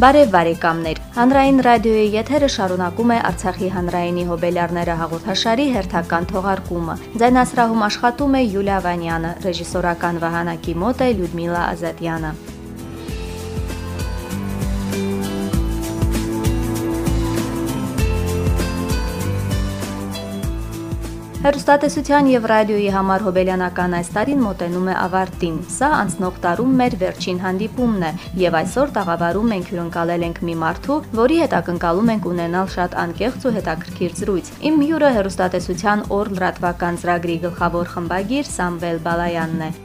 Բարև բարեկամներ։ Հանրային ռադիոյի եթերը շարունակում է Արցախի հանրայինի հոբելյարները հաղորդաշարի հերթական թողարկումը։ Ձայնասրահում աշխատում է Յուլիա Վանյանը, ռեժիսորական վահանակի մոտ է Լյուդմիլա Ազատյանը։ Հերոստատեսության եւ ռադիոյի համար հոբելյանական այս տարին մոտենում է ավարտին։ Սա անցնող տարում մեր վերջին հանդիպումն է եւ այսօր տաղավարում ենք հյուրընկալել ենք մի մարդու, որի հետ ակնկալում ենք ունենալ շատ անկեղծ ու հետաքրքիր զրույց։ Իմ հյուրը հերոստատեսության օր լրատվական ծրագրի գլխավոր խմբագիր Սամվել Բալայանն է։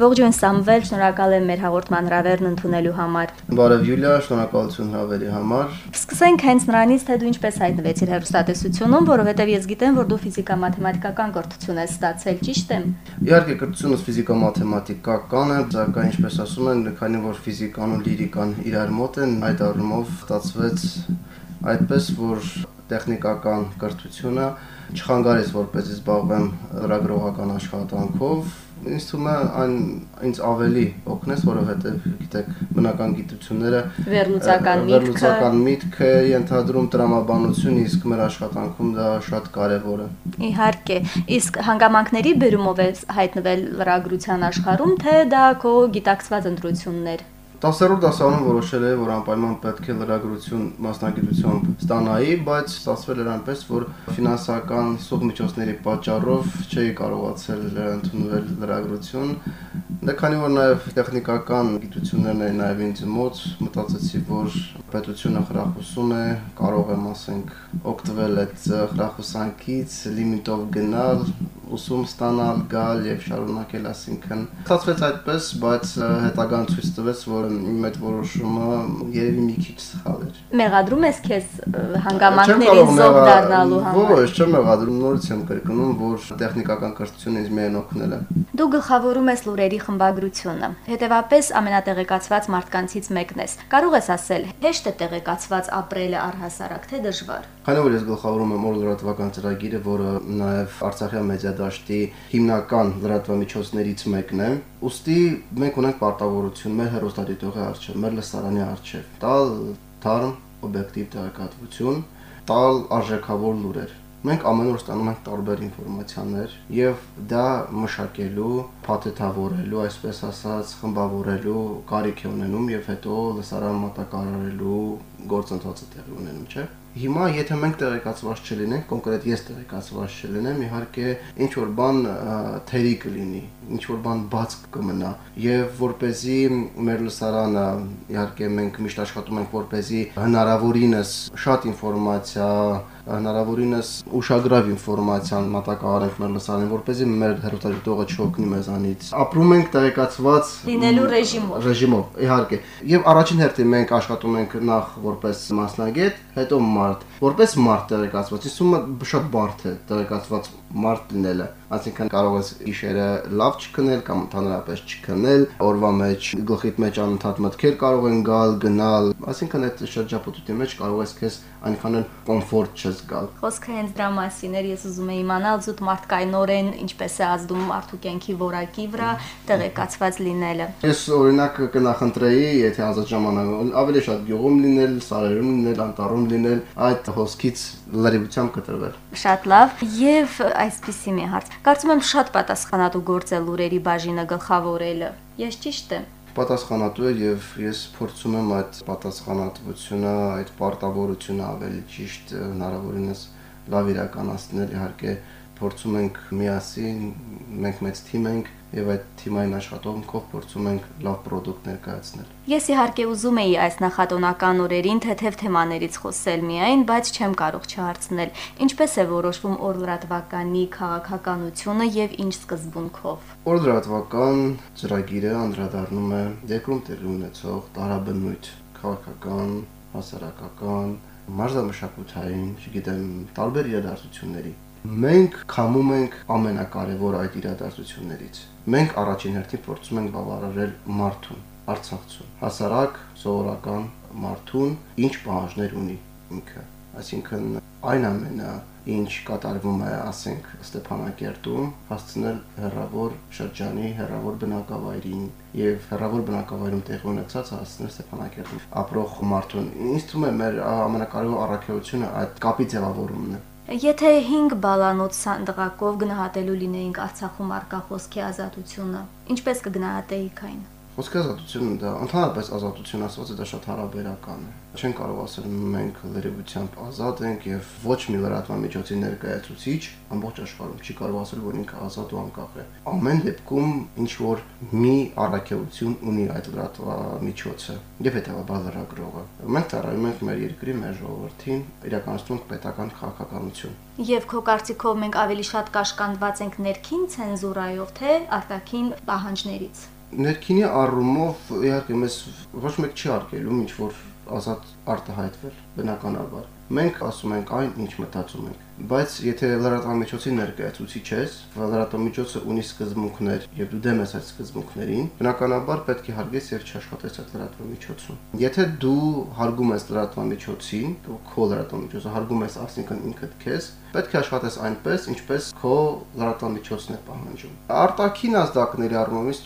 Ողջույն Սամվել, շնորհակալ եմ մեր հաղորդման հրավերն ընդունելու համար։ Բարև Յուլիա, շնորհակալություն հրավերի համար։ Սկսենք հենց նրանից, թե դու ինչպես հայտնվեցիր հեռուստատեսությունում, որովհետև ես գիտեմ, որ դու ֆիզիկա-մաթեմատիկական կրթություն ես ստացել, ճիշտ եմ։ Իհարկե, կրթությունս ֆիզիկա-մաթեմատիկական է, սակայն ինչպես ասում են, քանի որ ֆիզիկան ու լիրիկան իրար մոտ են, այդ առումով ստացվեց այդպես, որ տեխնիկական կրթությունը չխանգարեց որպեսզի զբաղվեմ լրագրողական աշխատանքով ինձ թվում է այն ինձ ավելի օգնես, որովհետև գիտեք, բնական գիտությունները վերլուծական միտքը վերլուծական միտք է ենթադրում տրամաբանություն, իսկ մեր աշխատանքում դա շատ կարևոր է։ Իհարկե, իսկ հանգամանքների բերումով է հայտնվել լրագրության աշխարհում, թե դա քո գիտակցված ընտրություններ 10-րդ դասարանում որոշել էի, որ անպայման պետք է լրագրություն մասնագիտությամբ ստանայի, բայց ստացվել էր այնպես, որ ֆինանսական սուղ միջոցների պատճառով չէի կարողացել ընդունվել լրագրություն։ Դե քանի որ նաև տեխնիկական գիտություններն էին նաև ինձ մոտ, մտածեցի, որ պետությունը խրախուսում է, կարող եմ, ասենք, օգտվել այդ խրախուսանքից, լիմիտով գնալ, ուսում ստանալ, գալ եւ շարունակել, ասինքն ստացվեց այդպես, բայց հետագան ցույց տվեց, որ իմ այդ որոշումը երևի մի քիչ սխալ էր։ Մեղադրում ես քեզ հանգամանքներին զոհ դառնալու համար։ Ոչ, չեմ մեղադրում, նորից եմ կրկնում, որ տեխնիկական կրթությունը ինձ միայն օգնել է։ Դու գլխավորում ես լուրերի խմբագրությունը։ Հետևաբար ամենատեղեկացված մարդկանցից մեկն ես։ Կարող ես ասել, հեշտ է տեղեկացված ապրելը առհասարակ, թե դժվար։ Քանի որ ես գլխավորում եմ օր լրատվական ծրագիրը, որը նաև Արցախյան մեդիա դաշտի հիմնական լրատվամիջոցներից մեկն է, ուստի մենք ունենք պարտավորություն մեր հերոստատիտողի արչև, մեր լսարանի արչև, տալ թարմ օբյեկտիվ տեղեկատվություն, տալ արժեքավոր լուրեր։ Մենք ամեն օր ստանում ենք տարբեր ինֆորմացիաներ եւ դա մշակելու, փաթեթավորելու, այսպես ասած, խմբավորելու կարիք է ունենում եւ հետո լսարան մատակարարելու գործընթացը տեղի ունենում, չէ՞։ Հիմա եթե մենք տեղեկացված չլինենք, կոնկրետ ես տեղեկացված չլինեմ, իհարկե ինչ որ բան թերի կլինի, ինչ որ բան բաց կմնա եւ որ เป զի մեր լսարանը իհարկե մենք միշտ աշխատում ենք որ เป զի հնարավորինս շատ ինֆորմացիա հնարավորինս ուշագրավ ինֆորմացիան մատակարարենք մեր լսարանին, որպեսզի մեր հերոստատիտողը չօգնի մեզանից։ Ապրում ենք տեղեկացված լինելու ռեժիմով։ Ռեժիմով, իհարկե։ Եվ առաջին հերթին մենք աշխատում ենք նախ որպես մասնագետ, հետո մարդ։ Որպես մարդ տեղեկացված, իսկ շատ բարդ է տեղեկացված մարդ լինելը այսինքն կարող ես գիշերը լավ չքնել կամ ընդհանրապես չքնել, օրվա մեջ գլխիդ մեջ անընդհատ մտքեր կարող են գալ, գնալ, այսինքն այդ շրջապատության մեջ կարող ես քեզ այնքան էլ կոմֆորտ չզգալ։ Խոսքը հենց դրա մասին էր, ես ուզում եի իմանալ զուտ մարդկայնորեն ինչպես է ազդում մարդու կյանքի որակի վրա տեղեկացված լինելը։ Ես օրինակ կնախընտրեի, եթե ազատ ժամանակ ավելի շատ գյուղում լինել, սարերում լինել, անտառում լինել, այդ հոսքից լրիվությամբ կտրվել։ Շատ լավ։ Եվ այսպիսի մի հարց։ Կարծում եմ շատ պատասխանատու գործ է լուրերի բաժինը գլխավորելը։ Ես ճիշտ եմ պատասխանատու է եւ ես փորձում եմ այդ պատասխանատվությունը, այդ պարտավորությունը ավելի ճիշտ հնարավորինս լավ իրականացնել, իհարկե փորձում ենք միասին, մենք մեծ թիմ ենք եւ այդ թիմային աշխատանքով փորձում ենք լավ ապրանք ներկայացնել։ Ես իհարկե ուզում էի այս նախատոնական օրերին թեթև թեմաներից խոսել միայն, բայց չեմ կարող չհարցնել։ Ինչպես է որոշվում օրլրատվականի քաղաքականությունը եւ ինչ սկզբունքով։ Օրլրատվական ծրագիրը անդրադառնում է երկրում տեղի ունեցող տարաբնույթ քաղաքական, հասարակական, մարզամշակութային, չգիտեմ, տարբեր իրադարձությունների Մենք քամում ենք ամենակարևոր այդ իրադարձություններից։ Մենք առաջին հերթին փորձում ենք բավարարել մարդուն, Արցախցուն, հասարակ, սովորական մարդուն, ինչ պահանջներ ունի ինքը։ Այսինքն այն ամենը ինչ կատարվում է, ասենք, Ստեփանակերտում, հասցնել հերավոր շրջանի, հերավոր բնակավայրին եւ հերավոր բնակավայրում տեղի ունեցած հասցնել Ստեփանակերտում ապրող մարդուն։ Ինձ թվում է մեր ամենակարևոր առաքելությունը այդ կապի ձևավորումն է։ Եթե 5 բալանոց սանդղակով գնահատելու լինեինք Արցախում արկա խոսքի ազատությունը, ինչպես կգնահատեիք այն։ Խոսքի ազատությունը դա ընդհանրապես ազատություն ասված է դա շատ հարաբերական է։ Չեն կարող ասել մենք լրիվությամբ ազատ ենք եւ ոչ մի լրատվամիջոցի ներկայացուցիչ ամբողջ աշխարհում չի կարող ասել որ ինքը ազատ ու անկախ է։ Ամեն դեպքում ինչ որ մի առաքելություն ունի այդ լրատվամիջոցը եւ հետեւաբար լրագրողը։ Մենք ծառայում ենք մեր երկրի, մեր ժողովրդին, իրականացնում պետական քաղաքականություն։ Եվ քո կարծիքով մենք ավելի շատ կաշկանդված ենք ներքին ցենզուրայով, թե արտաքին պահանջներից ներքինի առումով իհարկե մեզ ոչ մեկ չի արկելում ինչ որ ազատ արտահայտվել բնականաբար մենք ասում ենք այն ինչ մտածում ենք բայց եթե լրատվամիջոցի ներկայացուցիչ ես լրատվամիջոցը ունի սկզբունքներ եւ դու դեմ ես այդ սկզբունքներին բնականաբար պետք է հարգես եւ չաշխատես այդ լրատվամիջոցում եթե դու հարգում ես լրատվամիջոցին քո լրատվամիջոցը հարգում ես ասինքն ինքդ քեզ պետք է աշխատես այնպես, ինչպես քո լրատվամիջոցն է պահանջում։ Արտաքին ազդակների առումից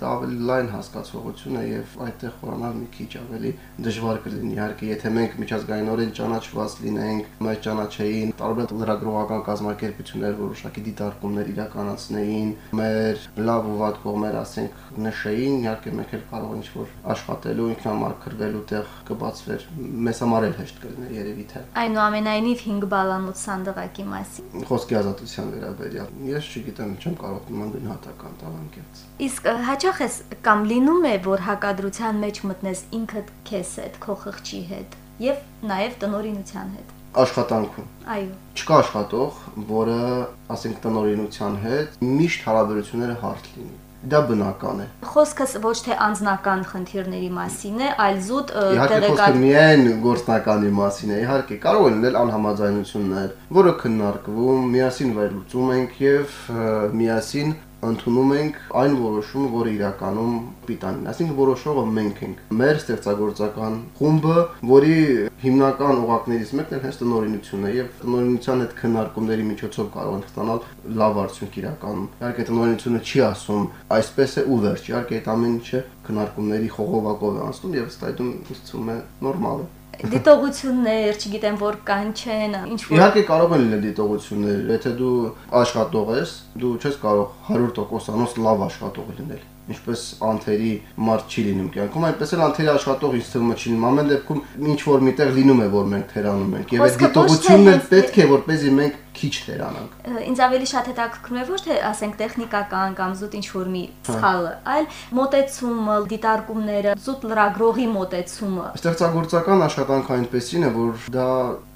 դա ավելի լայն հասկացողություն է եւ այդտեղ խորանալ մի քիչ ավելի դժվար կլինի։ Իհարկե, եթե մենք միջազգայինորեն ճանաչված լինենք, մեր ճանաչեին տարբեր լրագրողական կազմակերպություններ որոշակի դիտարկումներ իրականացնեին, մեր լավ ու վատ կողմեր, ասենք, նշեին, իհարկե մենք էլ կարող ինչ որ աշխատելու, ինքնամարգրվելու տեղ կբացվեր։ Մեզ համար էլ հեշտ կլիներ երևի թե։ Այնուամենայնիվ 5 բալանոց սանդղ քաղաքի մասին։ Խոսքի ազատության վերաբերյալ։ Ես չգիտեմ, չեմ կարող նման գնահատական տալ անկեղծ։ Իսկ հաճախ էս կամ լինում է, որ հակադրության մեջ մտնես ինքդ քեզ հետ, քո խղճի հետ եւ նաեւ տնորինության հետ աշխատանքում։ Այո։ Չկա աշխատող, որը, ասենք, տնորինության հետ միշտ հարաբերությունները հարթ լինի դա բնական է։ Խոսքս ոչ թե անձնական խնդիրների մասին է, այլ զուտ տեղեկատ Իհարկե միայն գործնականի մասին է։ Իհարկե կարող են լինել անհամաձայնություններ, որը քննարկվում, միասին վերլուծում ենք եւ միասին ընդունում ենք այն որոշումը, որը իրականում պիտանին։ Այսինքն որոշողը մենք ենք։ Մեր ստեղծագործական խումբը, որի հիմնական օղակներից մեկն էլ հենց տնօրինությունն է եւ տնօրինության հետ քննարկումների միջոցով կարող ենք ստանալ լավ արդյունք իրականում։ Իհարկե տնօրինությունը չի ասում այսպես է ու վերջ։ Իհարկե այդ ամեն ինչը քննարկումների խողովակով է անցնում եւ ըստ այդմ ուսուցում է նորմալ է դիտողություններ, չգիտեմ որ կան չեն, ինչ որ Իհարկե կարող են լինել դիտողություններ, եթե դու աշխատող ես, դու չես կարող 100% անոց լավ աշխատող լինել ինչպես անթերի մարդ չի լինում կյանքում, այնպես էլ անթերի աշխատող ինձ թվում է չի լինում։ Ամեն դեպքում ինչ որ միտեղ լինում է, որ մենք թերանում ենք, եւ այդ դիտողությունն էլ պետք է, որպեսզի մենք քիչ թերանանք։ Ինձ ավելի շատ հետաքրքրում է ոչ թե ասենք տեխնիկական կամ զուտ ինչ որ մի սխալը, այլ մոտեցումը, դիտարկումները, զուտ լրագրողի մոտեցումը։ Ստեղծագործական աշխատանքը այնպեսին է, որ դա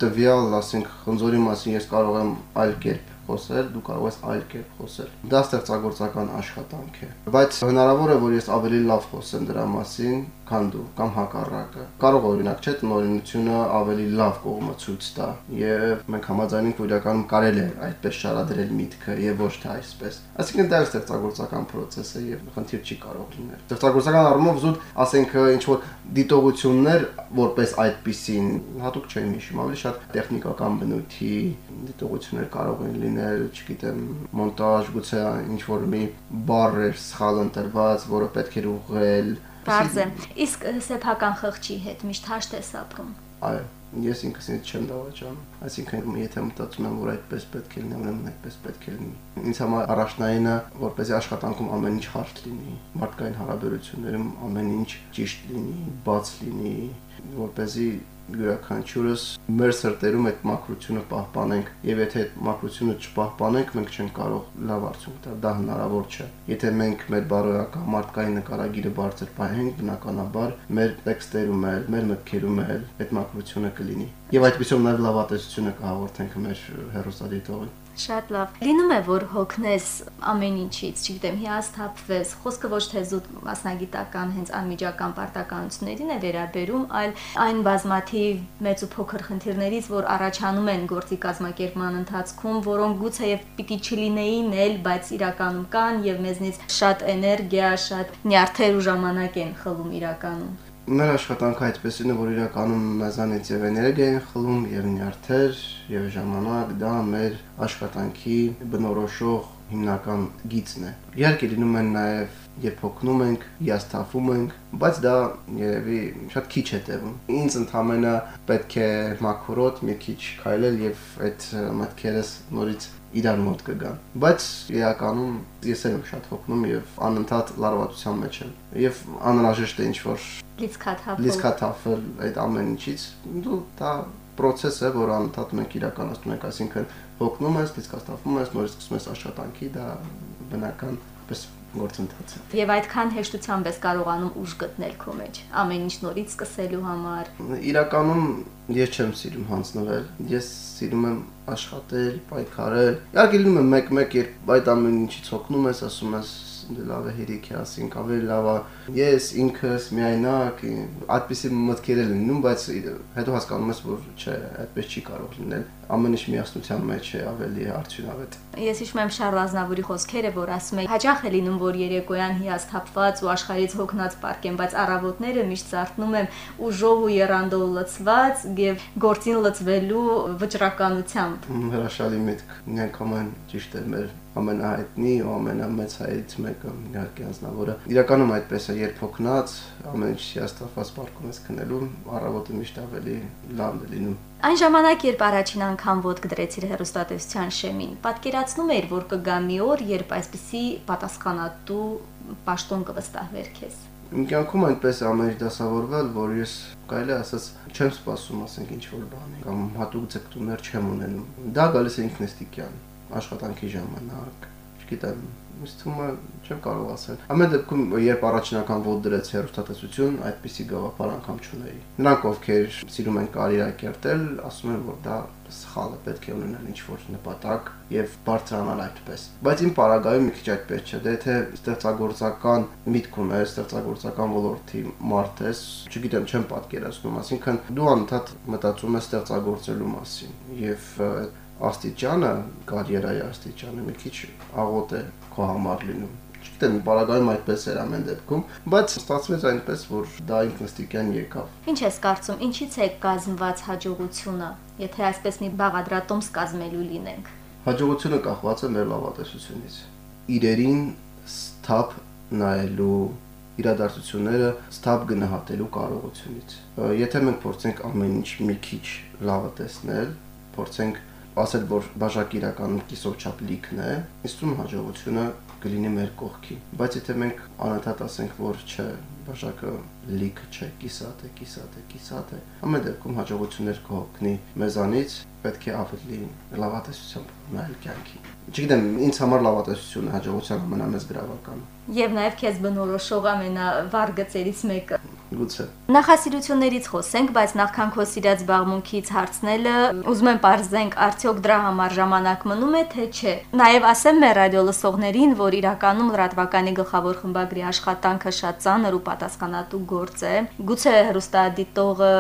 տվյալ, ասենք, խնձորի մասին ես կարող եմ այլ կերպ խոսել, դու կարող ես այլ կերպ խոսել։ Դա ստեղծագործական աշխատանք է։ Բայց հնարավոր է, որ ես ավելի լավ խոսեմ դրա մասին, քան դու կամ հակառակը։ Կարող օրինակ չէ տնօրինությունը ավելի լավ կողմը ցույց տա եւ մենք համաձայնենք որ իրականում կարելի է այդպես շարադրել միտքը եւ ոչ թե այսպես։ Այսինքն դա ստեղծագործական process է եւ խնդիր չի կարող լինել։ Ստեղծագործական առումով զուտ ասենք ինչ որ դիտողություններ որպես այդպեսին հատուկ չեմ հիշում, ավելի շատ տեխնիկական բնույթի դիտողություններ կարող են լինել, չգիտեմ, մոնտաժ, գուցե ինչ որ մի բառ էր սխալ ընտրված, որը պետք էր ուղղել Բարձ է։ Իսկ սեփական խղճի հետ միշտ հաշտ ես ապրում։ Այո, ես ինքս ինձ չեմ դավաճանում։ Այսինքն եթե մտածում եմ, որ այդպես պետք է լինի, ուրեմն այդպես պետք է լինի։ Ինձ համար առաջնայինը, որպեսզի աշխատանքում ամեն ինչ հարթ լինի, մարդկային հարաբերություններում ամեն ինչ ճիշտ լինի, բաց լինի, որպեսզի յուրաքանչյուրս մեր սրտերում այդ մակրությունը պահպանենք եւ եթե այդ մակրությունը չպահպանենք մենք չենք կարող լավ արդյունք տալ դա հնարավոր չէ եթե մենք մեր բարոյական մարդկային նկարագիրը բարձր պահենք բնականաբար մեր տեքստերում էլ մեր մտքերում էլ այդ մակրությունը կլինի եւ այդպեսով նաեւ լավատեսությունը կհաղորդենք մեր հերոսադիտողին Շատ լավ։ Լինում է, որ հոգնես ամեն ինչից, չգիտեմ, հիասթափվես։ Խոսքը ոչ թե զուտ մասնագիտական հենց անմիջական պարտականություններին է վերաբերում, այլ այն բազմաթիվ մեծ ու փոքր խնդիրներից, որ առաջանում են գործի կազմակերպման ընթացքում, որոնք գուցե եւ պիտի չլինեին էլ, բայց իրականում կան եւ մեզնից շատ էներգիա, շատ նյարդեր ու ժամանակ են խլում իրականում։ Մեր աշխատանքը այդպեսին է, որ իրականում մեզանից եւ էներգիա են խլում, եւ նյարդեր, եւ ժամանակ, դա մեր աշխատանքի բնորոշող հիմնական գիծն է։ Իհարկե լինում են նաև երբ հոգնում ենք, հիասթափվում ենք, բայց դա երևի շատ քիչ է տևում։ Ինձ ընդհանրապես պետք է մաքրոտ մի քիչ քայլել եւ այդ մտքերս նորից իրար մոտ կգան։ Բայց իրականում ես եմ շատ հոգնում եւ անընդհատ լարվածության մեջ եմ։ Եվ անհրաժեշտ է ինչ-որ լիցքաթափել։ Լիցքաթափել այդ ամեն ինչից։ Դու դա process է, որ անընդհատ մենք իրականացնում ենք, այսինքն հոգնում ես, դիսկաստավում ես, նորից սկսում ես աշխատանքի, դա բնական պես գործընթաց է։ Եվ այդքան հեշտությամբ ես կարողանում ուժ գտնել քո մեջ, ամեն ինչ նորից սկսելու համար։ Իրականում ես չեմ սիրում հանձնվել, ես սիրում եմ աշխատել, պայքարել։ Իհարկե լինում է մեկ-մեկ, երբ այդ ամեն ինչից հոգնում ես, ասում ես լավ է հերիք է ասենք, ավելի լավ է։ Ես ինքս միայնակ այդպիսի մտքեր են լինում, բայց հետո հասկանում ես, որ չէ, այդպես չի կարող լինել ամեն ինչ միասնության մեջ է ավելի արդյունավետ։ Ես հիշում եմ Շարլ Ազնավուրի խոսքերը, որ ասում է. հաճախ է լինում, որ երեկոյան հիասթափված ու աշխարհից հոգնած պարկեմ, բայց առավոտները միշտ զարթնում եմ ուժով ու երանդով լցված եւ գործին լցվելու վճռականությամբ։ Հրաշալի միտք։ Միանգամայն ճիշտ է մեր ամենահայտնի ու ամենամեծ հայից մեկը իհարկե անձնավորը։ Իրականում այդպես է, երբ հոգնած, ամեն ինչ հիասթափված պարկում ես քնելու, առավոտը միշտ ավելի լավն է լինում։ Այն ժամանակ, երբ առաջին անգամ ոդկ դրեցիր հերոստատեսության շեմին, պատկերացնում էիր, որ կգա մի օր, երբ այսպիսի պատասխանատու պաշտոն կվստահվեր քեզ։ Իմ կյանքում այնպես ինչ դասավորվել, որ ես կարելի ասած չեմ սպասում, ասենք ինչ որ բանի կամ հատուկ ձգտումներ չեմ ունենում։ Դա գալիս է ինքնստիկյան աշխատանքի ժամանակ, չգիտեմ, ինձ թվում է չեմ կարող ասել։ Ամեն դեպքում, երբ առաջնական ոդ դրեց հերոստատեսություն, այդպիսի գաղափար անգամ չունեի։ Նրանք, ովքեր սիրում են կարիերա կերտել, ասում են, որ դա սխալ է, պետք է ունենալ ինչ-որ նպատակ եւ բարձրանալ այդպես։ Բայց իմ պարագայում մի քիչ այդպես չէ, դե թե ստեղծագործական միտք ունես, ստեղծագործական ոլորտի մարդ ես, չգիտեմ, չեմ պատկերացնում, ասինքն դու անընդհատ մտածում ես ստեղծագործելու մասին եւ աստիճանը, կարիերայի աստիճանը մի քիչ աղոտ է քո համար լինում։ Չգիտեմ, բարագայում այդպես էր ամեն դեպքում, բայց ստացվեց այնպես, որ դա ինքնստիկյան եկավ։ Ինչ ես կարծում, ինչից է կազմված հաջողությունը, եթե այսպես մի բաղադրատոմս կազմելու լինենք։ Հաջողությունը կախված է մեր լավատեսությունից։ Իրերին սթափ նայելու իրադարձությունները սթափ գնահատելու կարողությունից։ Եթե մենք փորձենք ամեն ինչ մի քիչ լավը տեսնել, փորձենք ասել, որ բաժակը իրականում կիսով չափ լիքն է, իստում հաջողությունը կլինի մեր կողքին։ Բայց եթե մենք անընդհատ ասենք, որ չէ, բաժակը լիք չէ, կիսատ է, կիսատ է, կիսատ է, ամեն դեպքում հաջողություններ կհոգնի մեզանից, պետք է ավելի լավատեսությամբ նայել կյանքին։ Չգիտեմ, ինձ համար լավատեսությունը հաջողության ամենամեծ գրավականը։ Եվ նաև քեզ բնորոշող ամենավառ գծերից մեկը Գուցե։ Նախասիրություններից խոսենք, բայց նախքան քո սիրած զբաղմունքից հարցնելը, ուզում եմ ողջենք, արդյոք դրա համար ժամանակ մնում է, թե չէ։ Նաև ասեմ մեր ռադիո լսողներին, որ իրականում լրատվականի գլխավոր խմբագրի աշխատանքը շատ ծանր ու պատասխանատու գործ է։ Գուցե հրուստադիտողը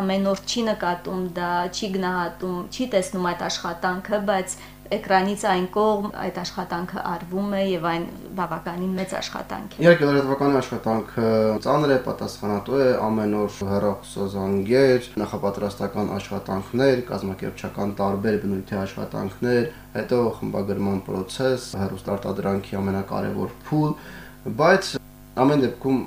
ամեն օր չի նկատում դա, չի գնահատում, չի տեսնում այդ աշխատանքը, բայց էկրանից այն կողմ այդ աշխատանքը արվում է եւ այն բավականին մեծ աշխատանք է։ Իհարկե լրատվականի աշխատանքը ծանր է, պատասխանատու է, ամեն օր հեռախոսազանգեր, նախապատրաստական աշխատանքներ, կազմակերպչական տարբեր բնույթի աշխատանքներ, հետո խմբագրման process, հեռուստարտադրանքի ամենակարևոր փուլ, բայց ամեն դեպքում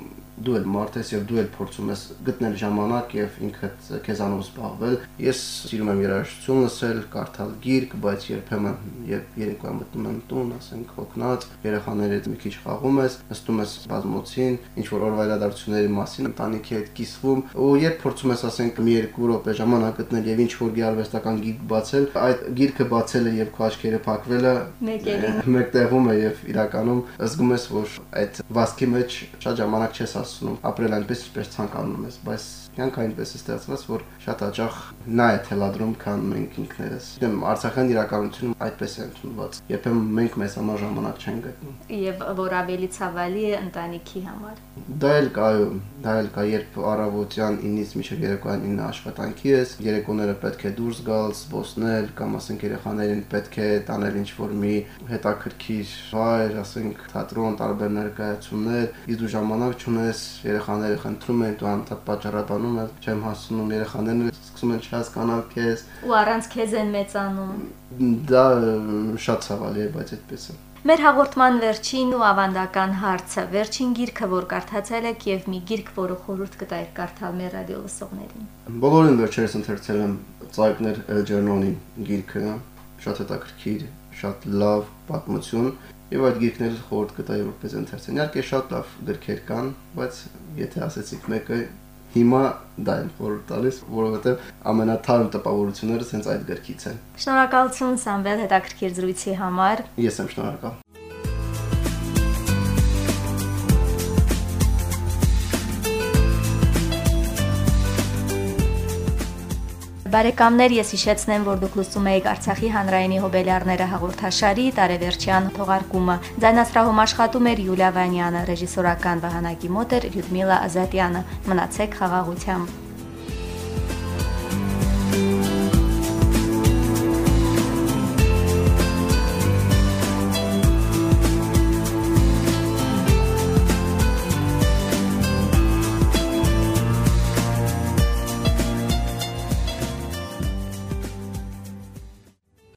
դու էլ մարդ ես եւ դու էլ փորձում ես գտնել ժամանակ եւ ինքդ քեզանով զբաղվել։ Ես սիրում եմ երաժշտություն լսել, կարդալ գիրք, բայց երբեմն երբ երեկոյան մտնում եմ տուն, ասենք հոգնած, երեխաների հետ մի քիչ խաղում ես, նստում ես բազմոցին, ինչ որ օրվա իրադարձությունների մասին ընտանիքի հետ կիսվում, ու երբ փորձում ես ասենք մի երկու րոպե ժամանակ գտնել եւ ինչ որ գիարվեստական գիրք բացել, այդ գիրքը բացելը եւ քո աչքերը փակվելը մեկտեղում է եւ իրականում զգում ես, որ այդ վասկի մեջ շատ ժամանակ չես ասում հասցնում ապրել այնպես, ինչպես ցանկանում ես, բայց կյանքը այնպես է ստեղծված, որ շատ հաճախ նա է թելադրում, քան մենք ինքներս։ Դեմ Արցախյան իրականությունում այդպես է ընդունված։ Երբեմն մենք մեզ համար ժամանակ չենք գտնում։ Եվ որ ավելի ցավալի է ընտանիքի համար։ Դա էլ կա, դա էլ կա, երբ առավոտյան 9-ից մինչև երեկոյան 9 աշխատանքի ես, երեկոները պետք է դուրս գալ, զբոսնել, կամ ասենք երեխաներին պետք է տանել ինչ-որ մի հետաքրքիր վայր, ասենք թատրոն, տարբեր ներկայացումներ, իսկ դու ժամանակ չունես ես երեխաները խնդրում են, դու անտակ պատճառաբանում ես, չեմ հասնում երեխաներն սկսում են չհասկանալ քեզ։ Ու առանց քեզ են մեծանում։ Դա շատ ցավալի է, բայց այդպես է։ Մեր հաղորդման վերջին ու ավանդական հարցը, վերջին գիրքը, որ կարդացել եք եւ մի գիրք, որը խորհուրդ կտայր կարդալ մեր ռադիո լսողներին։ Բոլորին վերջերս ընթերցել եմ Ծայկներ Ջերնոնի գիրքը, շատ հետաքրքիր, շատ լավ պատմություն եւ այդ գիրքները խորհուրդ կտայի որպես ընթերցեն։ Իհարկե շատ լավ գրքեր կան, բայց եթե ասեցիք մեկը հիմա դա եմ խորհուրդ տալիս, որովհետև ամենաթարմ տպավորությունները հենց այդ գրքից են։ Շնորհակալություն Սամվել հետաքրքիր զրույցի համար։ Ես եմ շնորհակալ։ Բարեկամներ, ես հիշեցնեմ, որ դուք լսում եք Արցախի հանրայինի հոբելյարները հաղորդաշարի տարեվերջյան թողարկումը։ Ձայնասրահում աշխատում էր Յուլիա Վանյանը, ռեժիսորական վահանակի մոտ էր Լյուդմիլա Ազատյանը։ Մնացեք խաղաղությամբ։